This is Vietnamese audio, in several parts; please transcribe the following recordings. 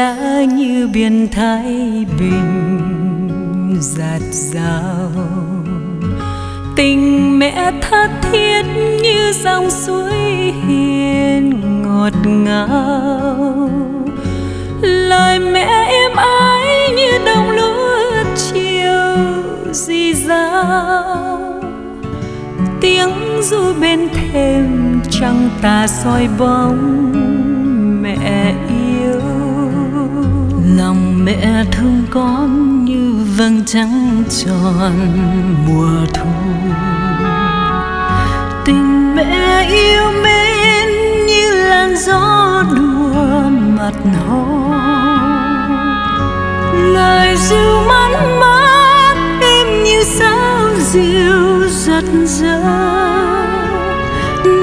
che như biển thái bình giạt rào. Tình mẹ tha thiết như dòng suối hiền ngọt ngào. Lời mẹ êm ái như đồng lúa chiều dì dào. Tiếng ru bên thềm trăng tà soi bóng mẹ thương con như vầng trăng tròn mùa thu. Tình mẹ yêu mến như làn gió đùa mặt hồ. Lời ru man mát em như sao diêu giật giật.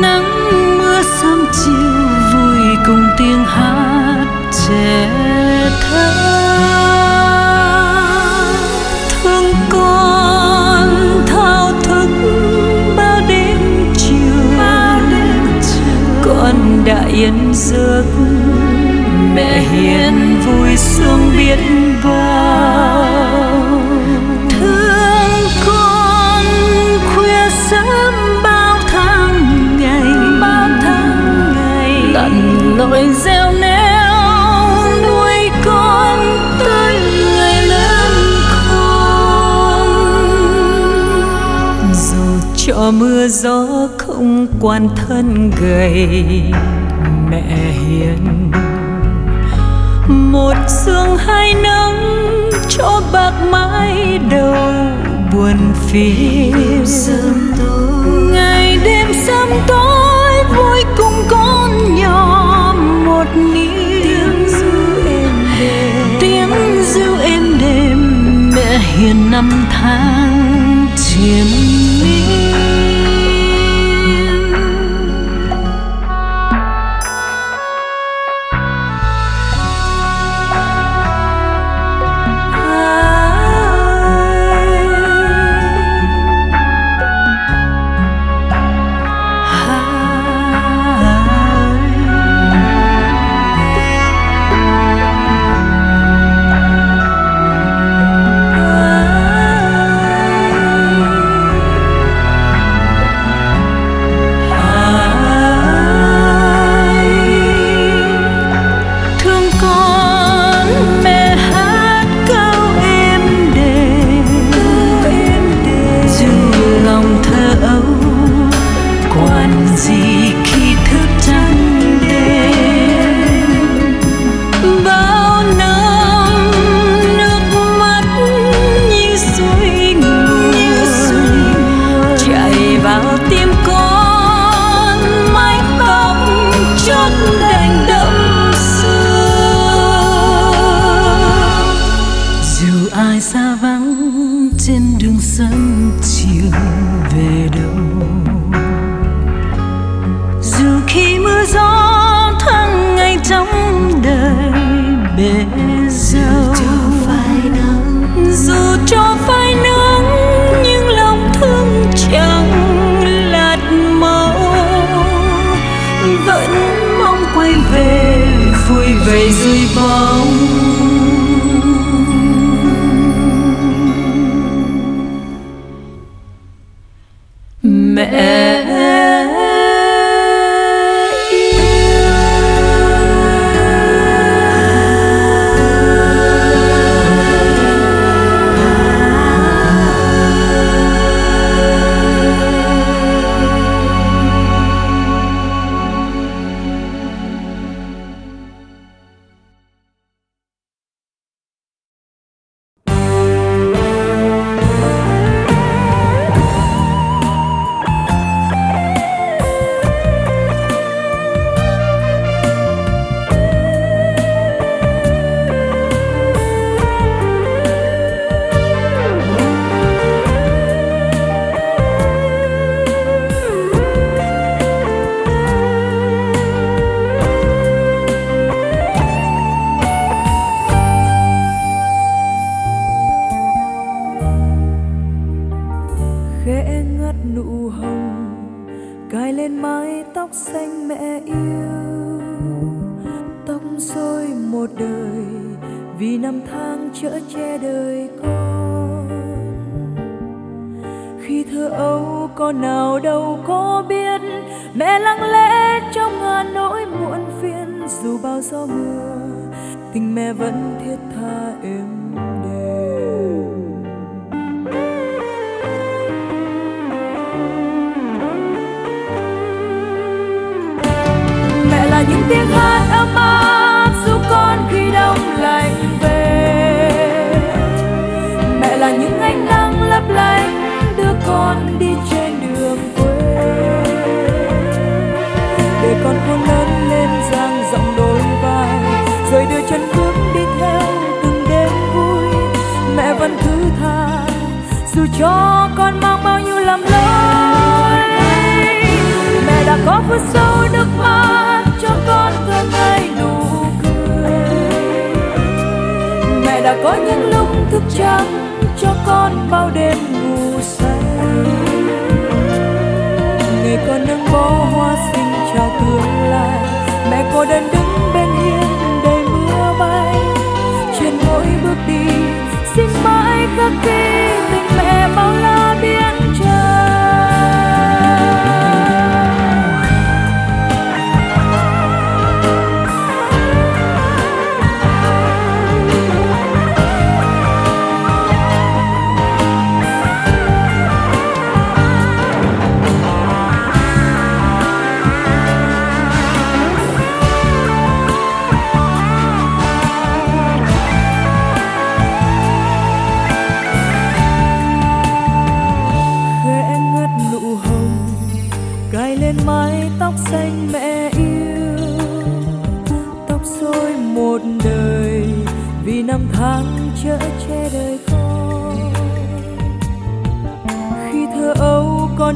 Nắng mưa sớm chiều vui cùng tiếng hát trẻ thơ. Yên giấc mẹ hiền vui sương biết bao. Thương con khuya sớm bao tháng ngày, bao tháng ngày. Lặn lội gieo neo nuôi con tới ngày lớn con dù cho mưa gió không quan thân gầy mẹ hiền. Một sương hai nắng cho bạc mái đầu buồn phiền. Ngày đêm sớm tối vui cùng con nhỏ một niềm tiếng ru êm đềm. Mẹ hiền năm tháng triền bed. Là đã có những lúc thức trắng cho con bao đêm ngủ say. Người con nâng bó hoa xinh chào tương lai, mẹ cô đơn đứng bên hiên đầy mưa bay. Trên mỗi bước đi, xin mãi khắc ghi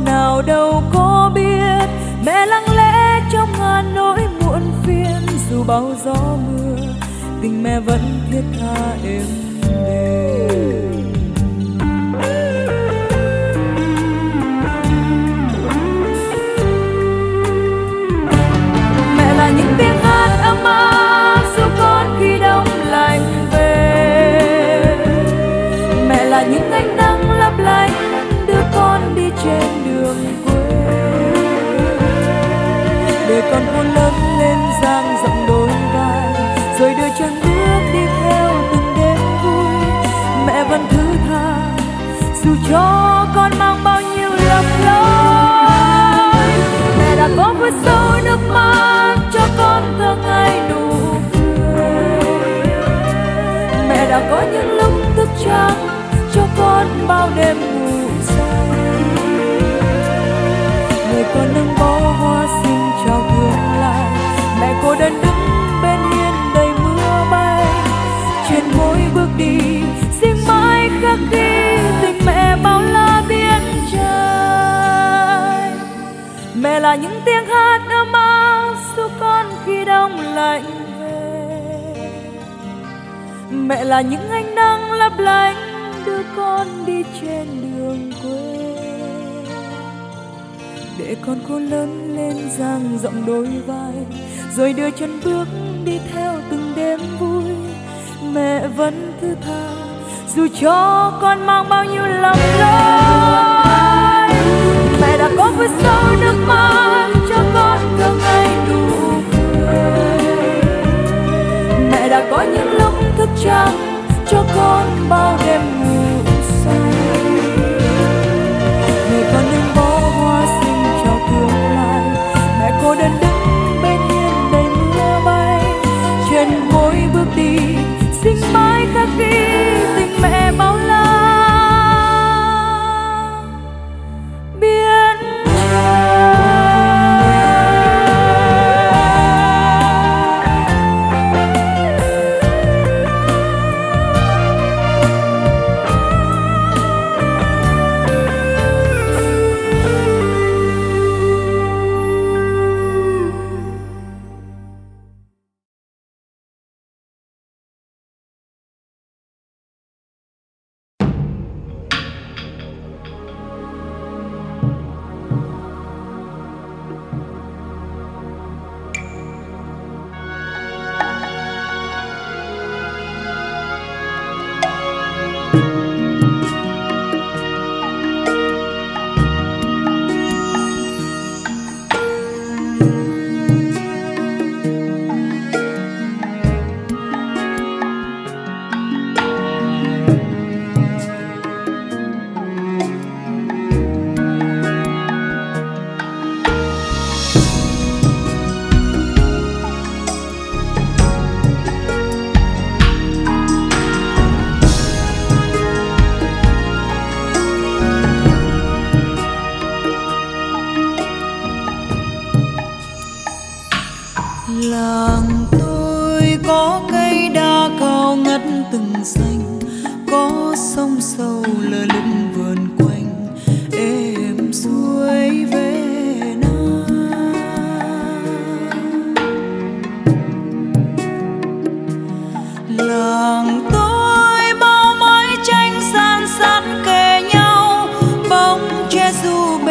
nào đâu có biết. Mẹ lặng lẽ trong ngàn nỗi muộn phiền. Dù bao gió mưa, tình mẹ vẫn thiết tha êm đềm. Sang dang rộng đôi vai, rồi đưa chân bước đi theo từng đêm vui. Mẹ vẫn thứ tha, dù cho con mang bao nhiêu lầm lỗi mẹ đã có vơi sâu nước mắt cho con thơ ngày nụ cười. Mẹ đã có những lúc thức trắng cho con bao đêm ngủ say. Người con nâng bó hoa xinh chào tương mẹ cô đơn đứng bên hiên đầy mưa bay. Chuyện mỗi bước đi, xin mãi khắc ghi tình mẹ bao la biển trời mẹ là những tiếng hát ấm áp su con khi đông lạnh về. Mẹ là những ánh nắng lấp lánh đưa con đi trên đường quê. Để con khôn lớn lên dang rộng đôi vai rồi đưa chân bước đi theo từng đêm vui. Mẹ vẫn thứ tha, dù cho con mang bao nhiêu lầm lỗi. Mẹ đã có vơi sâu nước mắt cho con cả ngày đủ cười mẹ đã có những lúc thức trắng cho con bao đêm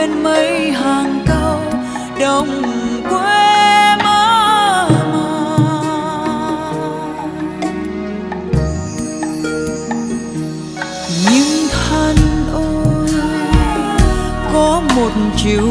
bên mấy hàng câu đồng quê mơ màng nhưng thân ôi có một chiều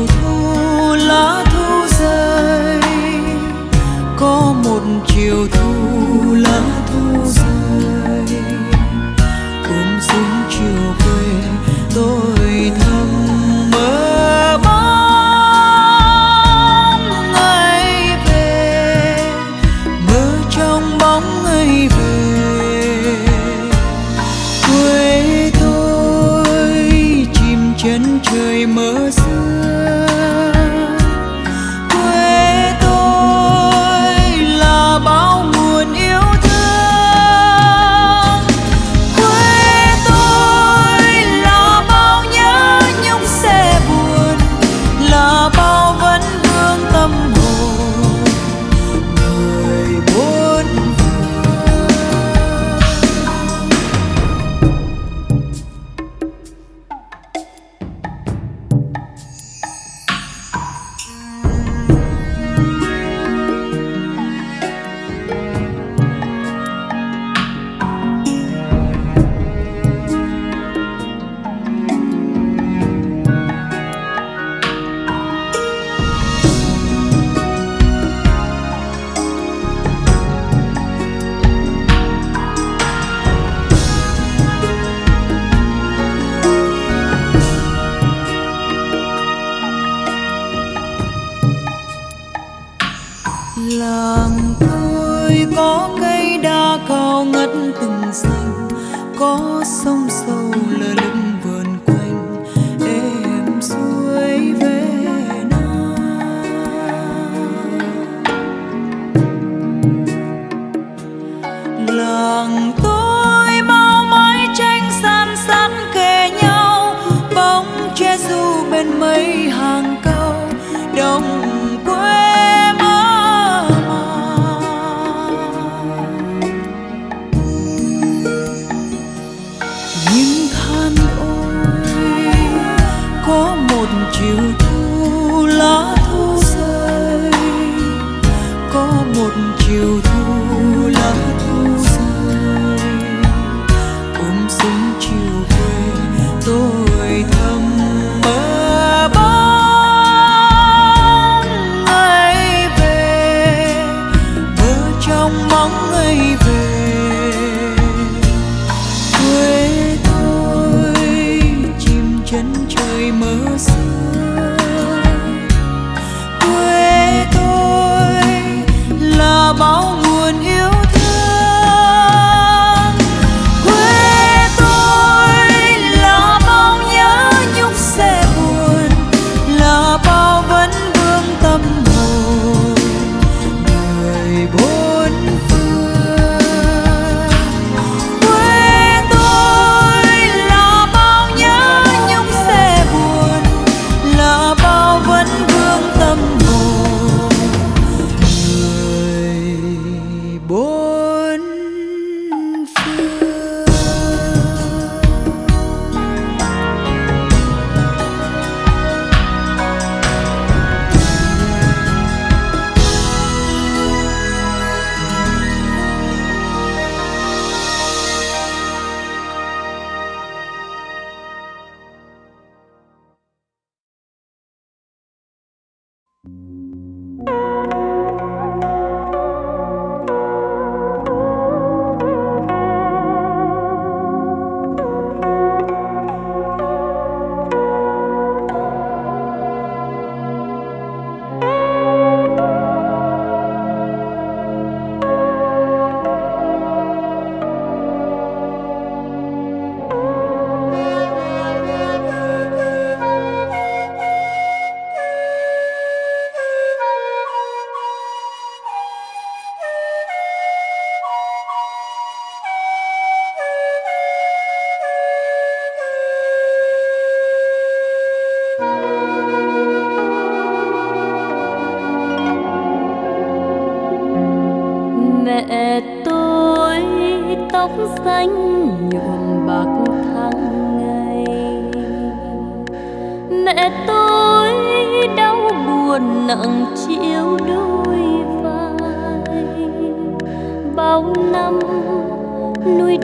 một chiều thu lắng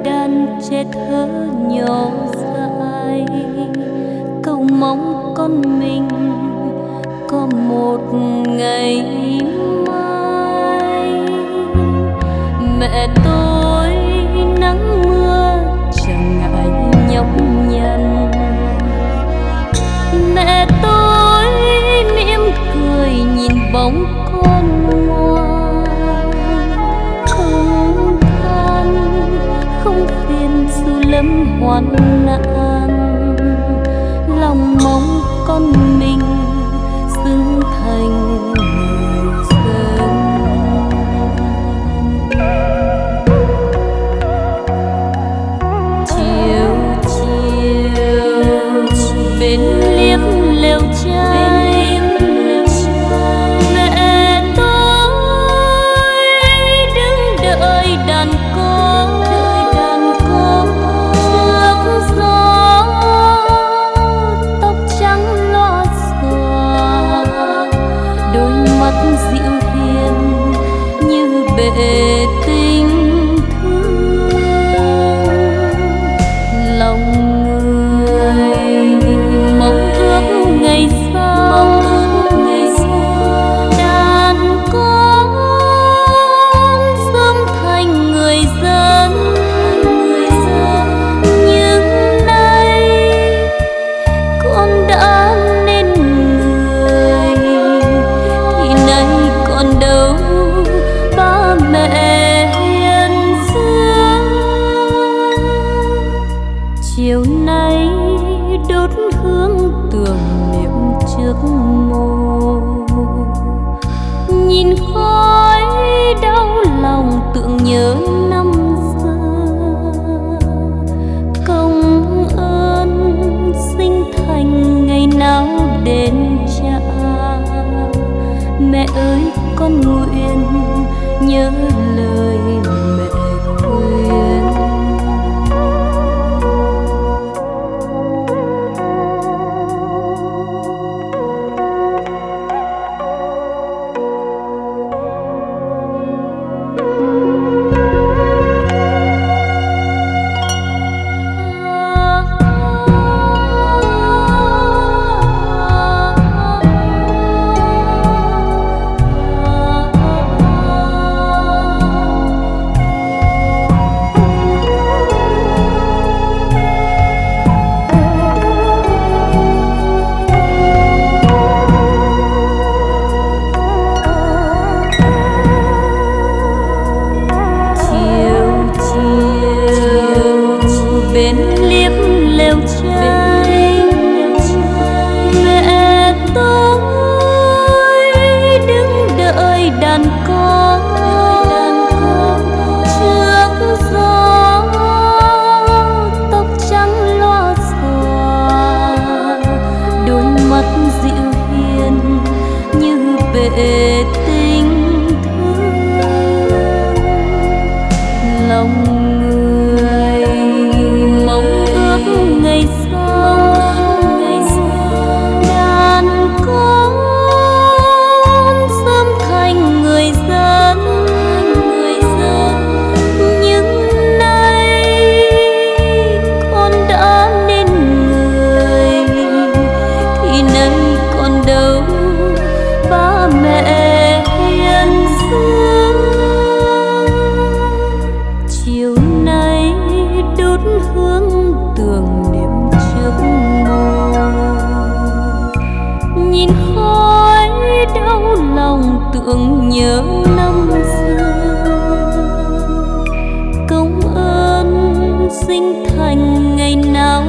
đàn chết thơ nhỏ dài. Cầu mong con mình có một ngày mai. Mẹ tôi nắng mưa chẳng ngại nhọc nhằn. Mẹ tôi mỉm cười nhìn bóng one lòng mẹ hiền dương chiều nay đốt hương tưởng niệm trước mùa. Nhìn khói đau lòng tưởng nhớ năm xưa. Công ơn sinh thành ngày nào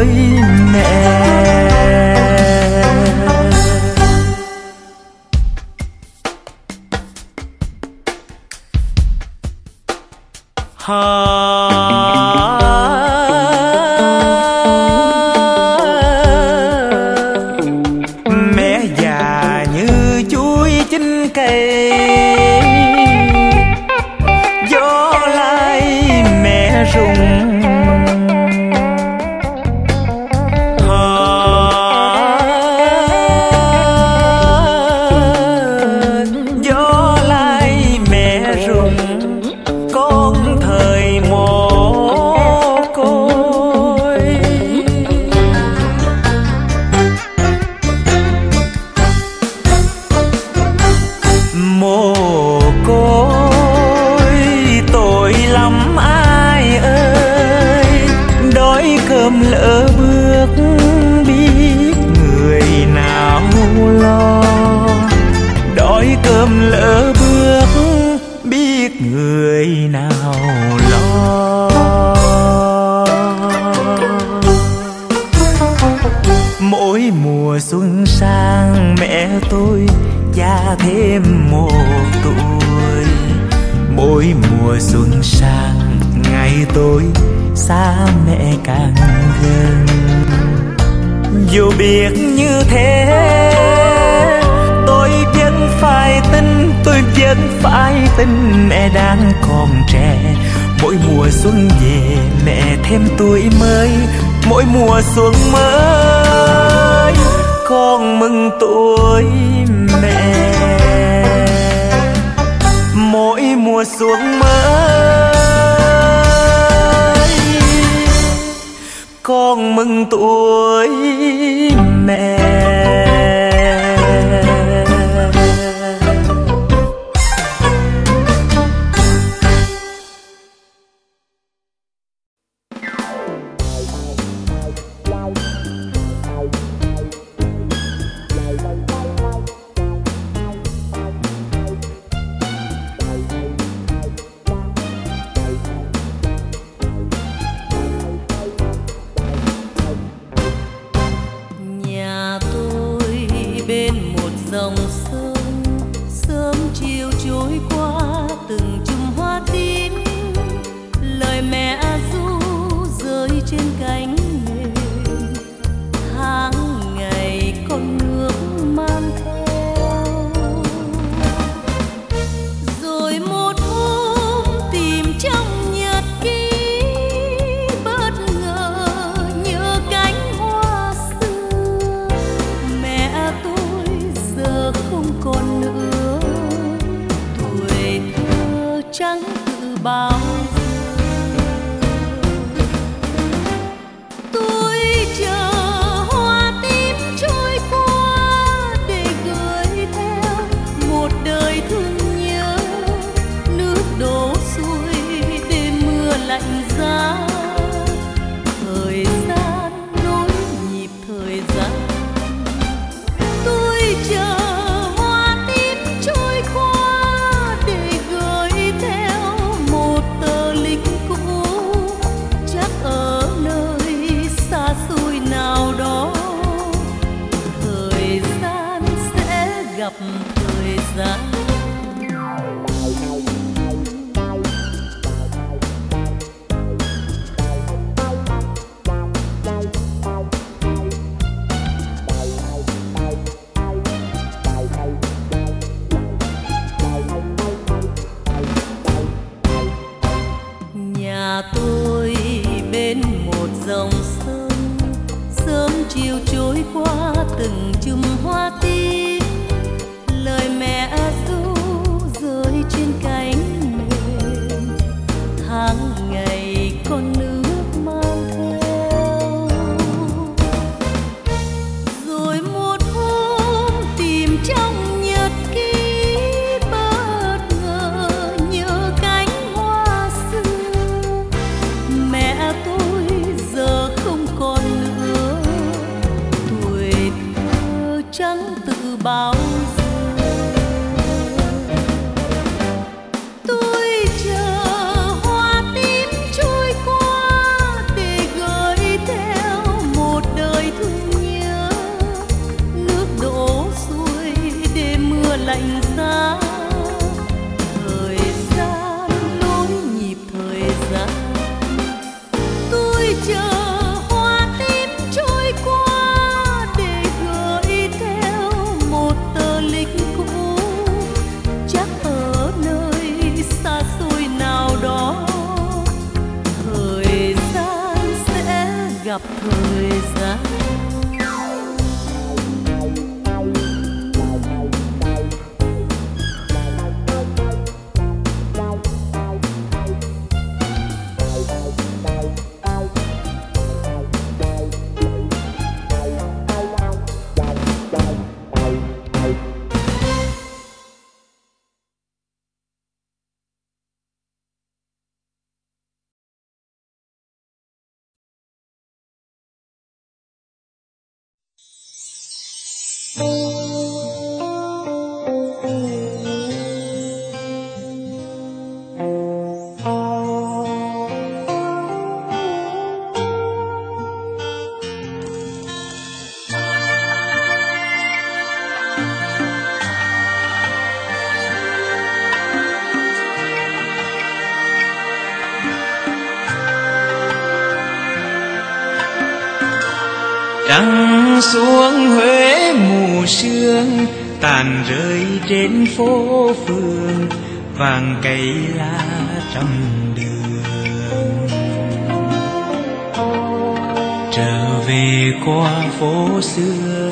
với mùa xuân sang, mẹ tôi cha thêm một tuổi. Mỗi mùa xuân sang, ngày tôi xa mẹ càng gần. Dù biết như thế, tôi vẫn phải tin, tôi vẫn phải tin mẹ đang còn trẻ. Mỗi mùa xuân về, mẹ thêm tuổi mới. Mỗi mùa xuân mới con mừng tuổi mẹ. Mỗi mùa xuống mới con mừng tuổi mẹ. dòng sông sớm chiều trôi qua từng trăng xuống huế mù sương, tàn rơi trên phố phường, vàng cây lá trăm đường. Trở về qua phố xưa,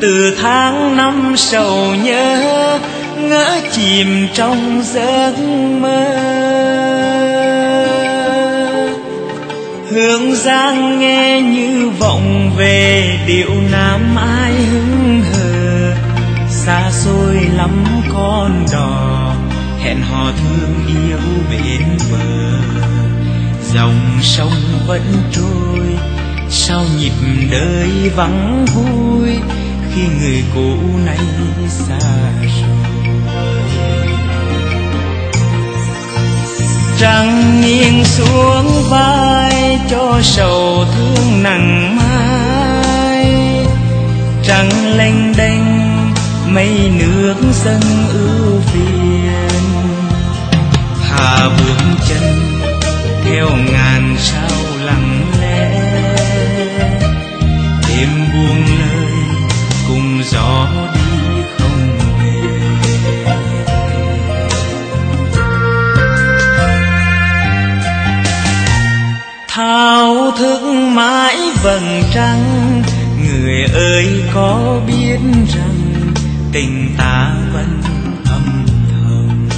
từ tháng năm sầu nhớ, ngỡ chìm trong giấc mơ. Hương giang nghe như vọng về điệu nam ai hứng hờ. Xa xôi lắm con đò, hẹn hò thương yêu bên bờ. Dòng sông vẫn trôi, sao nhịp đời vắng vui khi người cũ nay xa trăng nghiêng xuống vai cho sầu thương nặng mai. Trăng lênh đênh, mây nước dâng ưu phiền. Hà bước chân theo ngàn trắng trăng. Người ơi, có biết rằng tình ta vẫn âm thầm.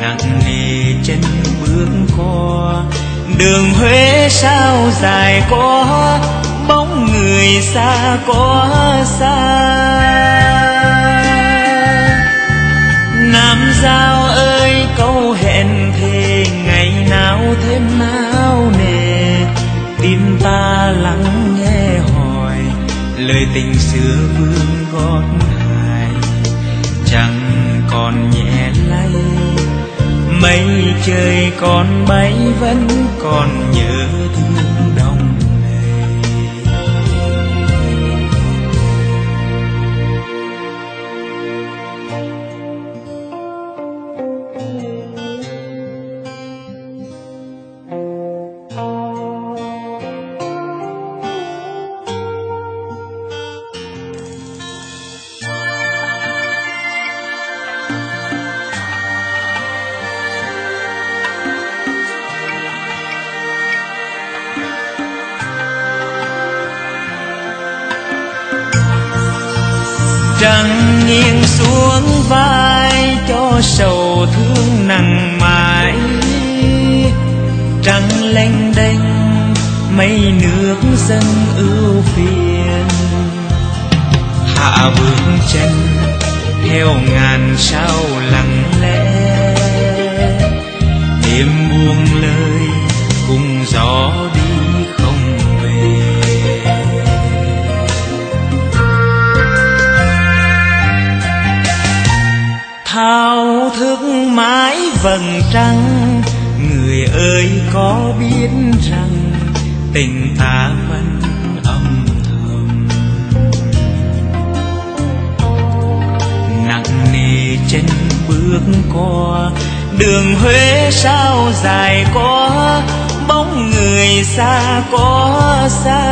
Nặng nề chân bước qua, đường huế sao dài quá bóng người xa quá xa. Nam giao ơi lời tình xưa vương gót hài, chẳng còn nhẹ lay. Mây trời còn bay vẫn còn vai cho sầu thương nặng mãi. Trăng lênh đênh, mây nước dâng ưu phiền. Hạ bước chân, theo ngàn sao lặng lẽ. Đêm buông có biết rằng tình ta vẫn âm thầm. Nặng nề chân bước qua, đường huế sao dài quá bóng người xa quá xa.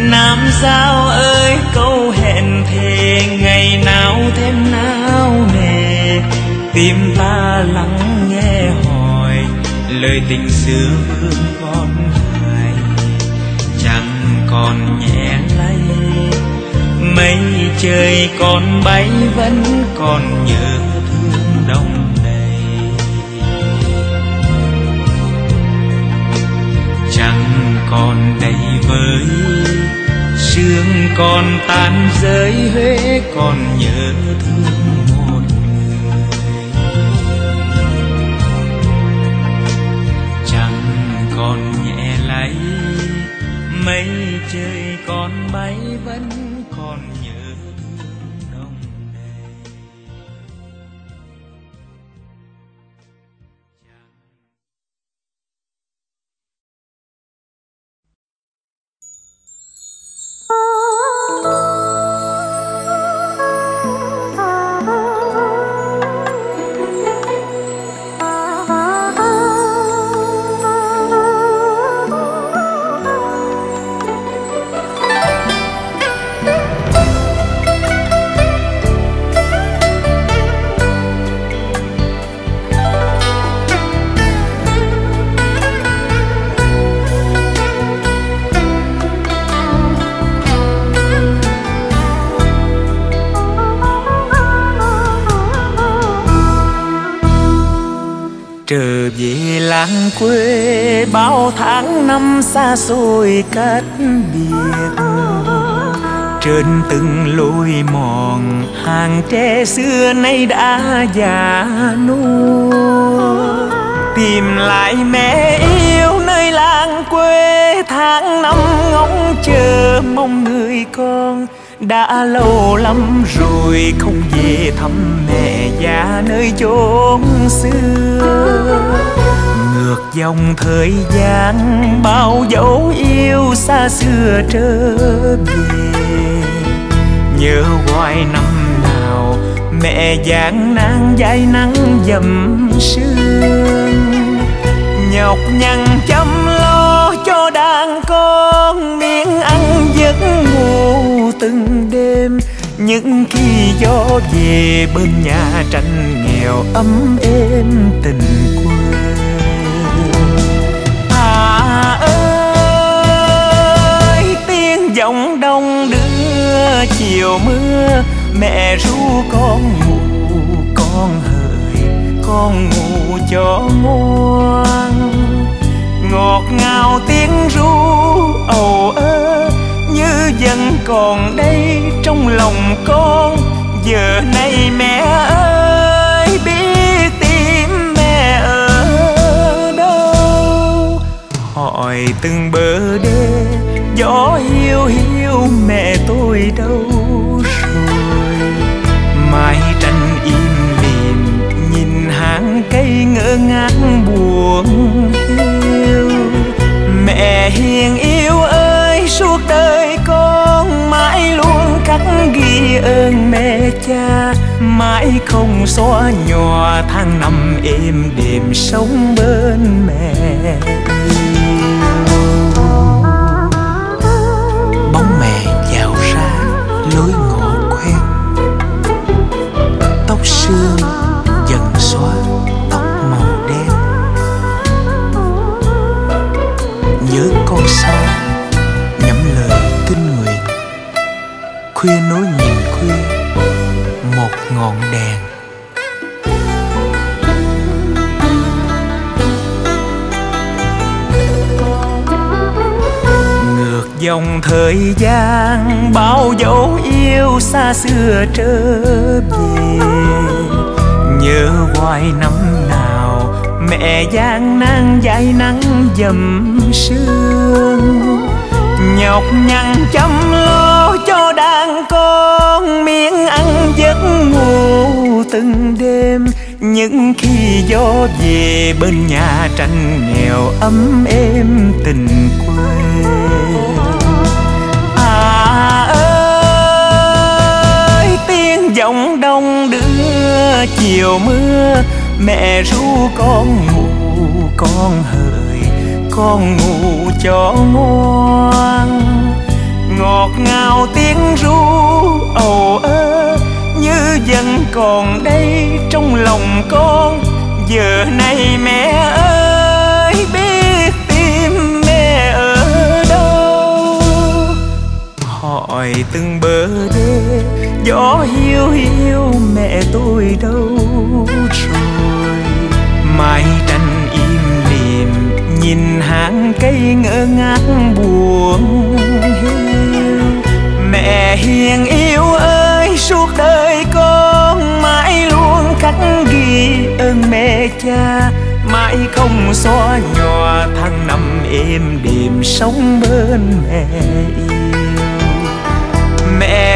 Nam giao ơi, câu hẹn thề ngày nào thêm nào tim ta lắng nghe hỏi, lời tình xưa vương con hài. Chẳng còn nhẹ lay, mây trời còn bay vẫn còn nhớ thương đông đầy. Chẳng còn đầy với sương còn tan rơi, huế còn nhớ thương trời còn bay vẫn về làng quê bao tháng năm xa xôi cách biệt. Trên từng lối mòn, hàng tre xưa nay đã già nua. Tìm lại mẹ yêu nơi làng quê, tháng năm ngóng chờ mong người con đã lâu lắm rồi không về thăm mẹ già nơi chốn xưa. Ngược dòng thời gian bao dấu yêu xa xưa trở về. Nhớ hoài năm nào mẹ giang nắng dai nắng dầm sương. Nhọc nhằn từng đêm, những khi gió về bên nhà tranh nghèo ấm êm tình quê. À ơi, tiếng giọng đông đưa chiều mưa, mẹ ru con ngủ, con hỡi con ngủ cho ngoan. Ngọt ngào tiếng ru, ầu ơi vẫn còn đây trong lòng con. Giờ này mẹ ơi, biết tìm mẹ ở đâu? Hỏi từng bờ đê, gió hiu hiu mẹ tôi đâu rồi? Mái tranh im lìm, nhìn hàng cây ngỡ ngác buồn hiu. Mẹ hiền ơn mẹ cha mãi không xóa nhòa tháng năm êm đềm sống bên mẹ. Thời gian, bao dấu yêu xa xưa trở về. Nhớ hoài năm nào, mẹ gian nan dãi nắng dầm sương. Nhọc nhằn chăm lo cho đàn con, miếng ăn giấc ngủ từng đêm. Những khi gió về bên nhà tranh nghèo ấm êm tình quê. Chiều mưa, mẹ ru con ngủ, con hời, con ngủ cho ngoan. Ngọt ngào tiếng ru, ầu ơ, như vẫn còn đây trong lòng con. Giờ này mẹ ơi, biết hỏi từng bờ đê, gió hiu hiu, mẹ tôi đâu rồi? Mái tranh im lìm, nhìn hàng cây ngỡ ngác buồn hiu. Mẹ hiền yêu ơi, suốt đời con mãi luôn khắc ghi ơn mẹ cha. Mãi không xóa nhòa, tháng năm êm đềm sống bên mẹ yêu. mẹ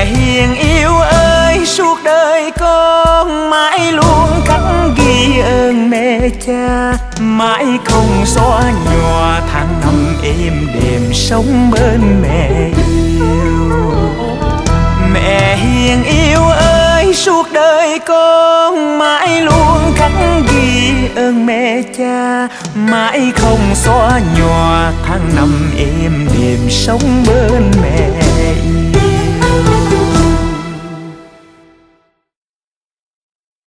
hiền yêu ơi, suốt đời con mãi luôn khắc ghi ơn mẹ cha, mãi không xóa nhòa tháng năm êm đềm sống bên mẹ yêu. Mẹ hiền yêu ơi, suốt đời con mãi luôn khắc ghi ơn mẹ cha, mãi không xóa nhòa tháng năm êm đềm sống bên mẹ